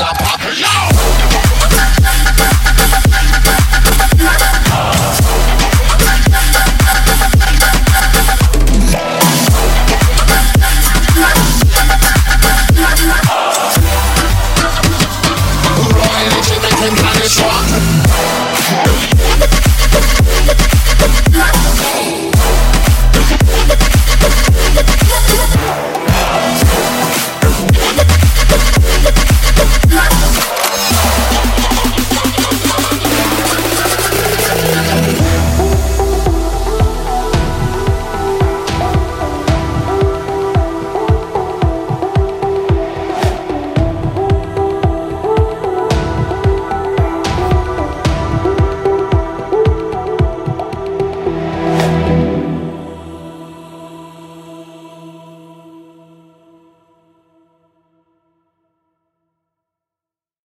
A puppy, yo.